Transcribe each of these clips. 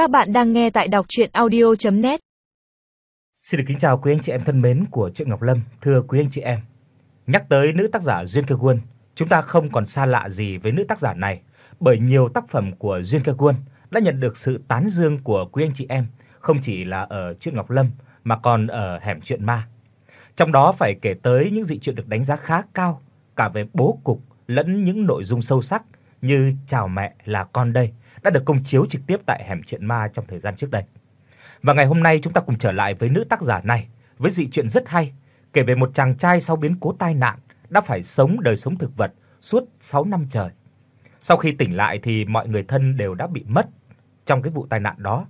Các bạn đang nghe tại đọc audio net Xin được kính chào quý anh chị em thân mến của truyện Ngọc Lâm, thưa quý anh chị em. Nhắc tới nữ tác giả Duyên Cơ Quân, chúng ta không còn xa lạ gì với nữ tác giả này, bởi nhiều tác phẩm của Duyên Cơ Quân đã nhận được sự tán dương của quý anh chị em, không chỉ là ở truyện Ngọc Lâm mà còn ở hẻm truyện ma. Trong đó phải kể tới những dị truyện được đánh giá khá cao cả về bố cục lẫn những nội dung sâu sắc như Chào mẹ là con đây đã được công chiếu trực tiếp tại hẻm truyện ma trong thời gian trước đây. Và ngày hôm nay chúng ta cùng trở lại với nữ tác giả này với dị truyện rất hay, kể về một chàng trai sau biến cố tai nạn đã phải sống đời sống thực vật suốt 6 năm trời. Sau khi tỉnh lại thì mọi người thân đều đã bị mất trong cái vụ tai nạn đó.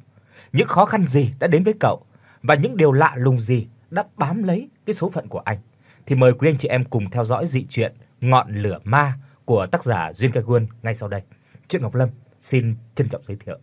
Những khó khăn gì đã đến với cậu và những điều lạ lùng gì đã bám lấy cái số phận của anh. Thì mời quý anh chị em cùng theo dõi dị truyện Ngọn lửa ma của tác giả Duyên Ca Quân ngay sau đây. Truyện Ngọc Lâm xin trân trọng giới thiệu.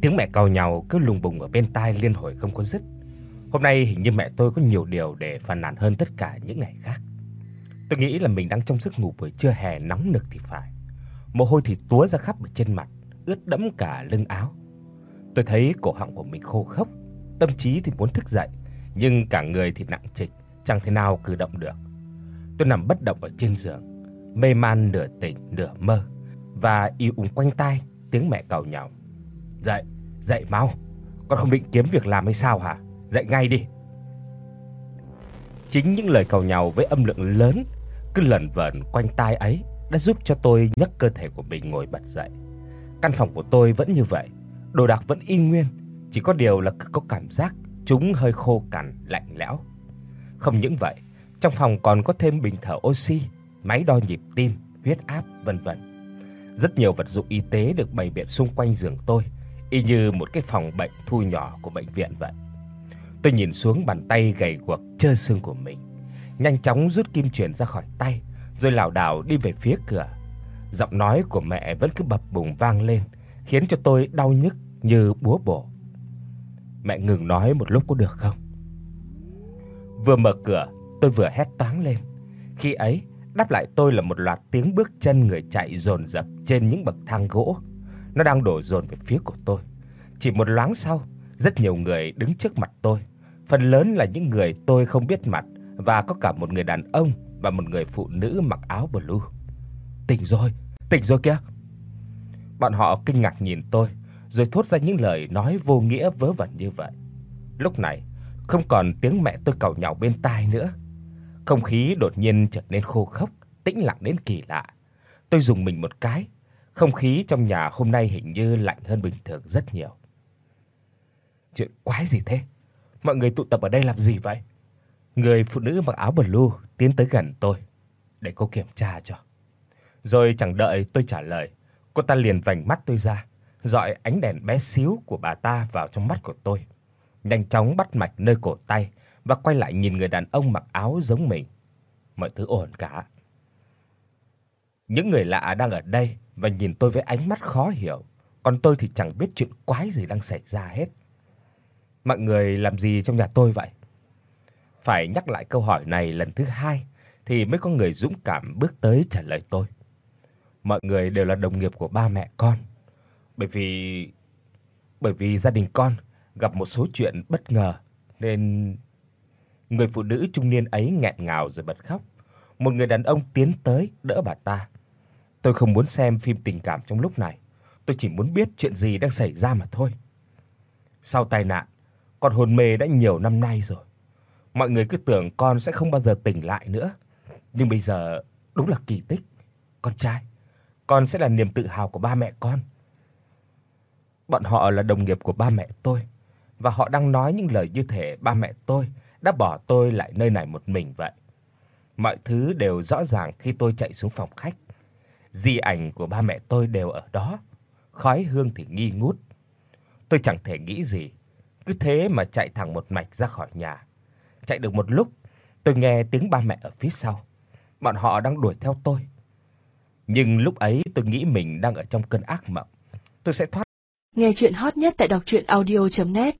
Tiếng mẹ cào nhào cứ lùng bùng ở bên tai liên hồi không có dứt. Hôm nay hình như mẹ tôi có nhiều điều để phàn nàn hơn tất cả những ngày khác. Tôi nghĩ là mình đang trong giấc ngủ buổi trưa hè nóng nực thì phải. Mồ hôi thì túa ra khắp ở trên mặt, ướt đẫm cả lưng áo. Tôi thấy cổ họng của mình khô khốc, tâm trí thì muốn thức dậy, nhưng cả người thì nặng trịch, chẳng thể nào cử động được. Tôi nằm bất động ở trên giường, mê man nửa tỉnh nửa mơ và y ùng quanh tai tiếng mẹ cầu nhào. "Dậy, dậy mau, con không định kiếm việc làm hay sao hả? Dậy ngay đi." Chính những lời cầu nhào với âm lượng lớn cứ lẩn vẩn quanh tai ấy đã giúp cho tôi nhấc cơ thể của mình ngồi bật dậy. Căn phòng của tôi vẫn như vậy, đồ đạc vẫn y nguyên, chỉ có điều là cứ có cảm giác chúng hơi khô cằn, lạnh lẽo. Không những vậy, trong phòng còn có thêm bình thở oxy, máy đo nhịp tim, huyết áp vân vân. Rất nhiều vật dụng y tế được bày biện xung quanh giường tôi, y như một cái phòng bệnh thu nhỏ của bệnh viện vậy. Tôi nhìn xuống bàn tay gầy guộc trơ xương của mình, nhanh chóng rút kim chuyền ra khỏi tay, rồi lảo đảo đi về phía cửa. Giọng nói của mẹ vẫn cứ bập bùng vang lên, khiến cho tôi đau nhức như búa bổ. Mẹ ngừng nói một lúc có được không? Vừa mở cửa, tôi vừa hét toáng lên. Khi ấy, đáp lại tôi là một loạt tiếng bước chân người chạy dồn dập trên những bậc thang gỗ. Nó đang đổ dồn về phía của tôi. Chỉ một loáng sau, rất nhiều người đứng trước mặt tôi, phần lớn là những người tôi không biết mặt và có cả một người đàn ông và một người phụ nữ mặc áo blue. "Tỉnh rồi, tỉnh rồi kìa." Bọn họ kinh ngạc nhìn tôi, rồi thốt ra những lời nói vô nghĩa vớ vẩn như vậy. Lúc này, không còn tiếng mẹ tôi càu nhàu bên tai nữa. Không khí đột nhiên trở nên khô khốc, tĩnh lặng đến kỳ lạ. Tôi dùng mình một cái, không khí trong nhà hôm nay hình như lạnh hơn bình thường rất nhiều. Chuyện quái gì thế? Mọi người tụ tập ở đây làm gì vậy? Người phụ nữ mặc áo blue tiến tới gần tôi để cô kiểm tra cho. Rồi chẳng đợi tôi trả lời, cô ta liền vành mắt tôi ra, dọi ánh đèn bé xíu của bà ta vào trong mắt của tôi. Nhanh chóng bắt mạch nơi cổ tay và quay lại nhìn người đàn ông mặc áo giống mình. Mọi thứ ổn cả. Những người lạ đang ở đây và nhìn tôi với ánh mắt khó hiểu, còn tôi thì chẳng biết chuyện quái gì đang xảy ra hết. Mọi người làm gì trong nhà tôi vậy? Phải nhắc lại câu hỏi này lần thứ hai thì mới có người dũng cảm bước tới trả lời tôi. Mọi người đều là đồng nghiệp của ba mẹ con. Bởi vì bởi vì gia đình con gặp một số chuyện bất ngờ nên người phụ nữ trung niên ấy nghẹn ngào rồi bật khóc. Một người đàn ông tiến tới đỡ bà ta. Tôi không muốn xem phim tình cảm trong lúc này, tôi chỉ muốn biết chuyện gì đang xảy ra mà thôi. Sau tai nạn, con hôn mê đã nhiều năm nay rồi. Mọi người cứ tưởng con sẽ không bao giờ tỉnh lại nữa. Nhưng bây giờ đúng là kỳ tích. Con trai, con sẽ là niềm tự hào của ba mẹ con. Bọn họ là đồng nghiệp của ba mẹ tôi và họ đang nói những lời như thể ba mẹ tôi đã bỏ tôi lại nơi này một mình vậy. Mọi thứ đều rõ ràng khi tôi chạy xuống phòng khách. Di ảnh của ba mẹ tôi đều ở đó, khói hương thì nghi ngút. Tôi chẳng thể nghĩ gì, cứ thế mà chạy thẳng một mạch ra khỏi nhà. Chạy được một lúc, tôi nghe tiếng ba mẹ ở phía sau. Bọn họ đang đuổi theo tôi. Nhưng lúc ấy tôi nghĩ mình đang ở trong cơn ác mộng. Tôi sẽ thoát. Nghe truyện hot nhất tại doctruyenaudio.net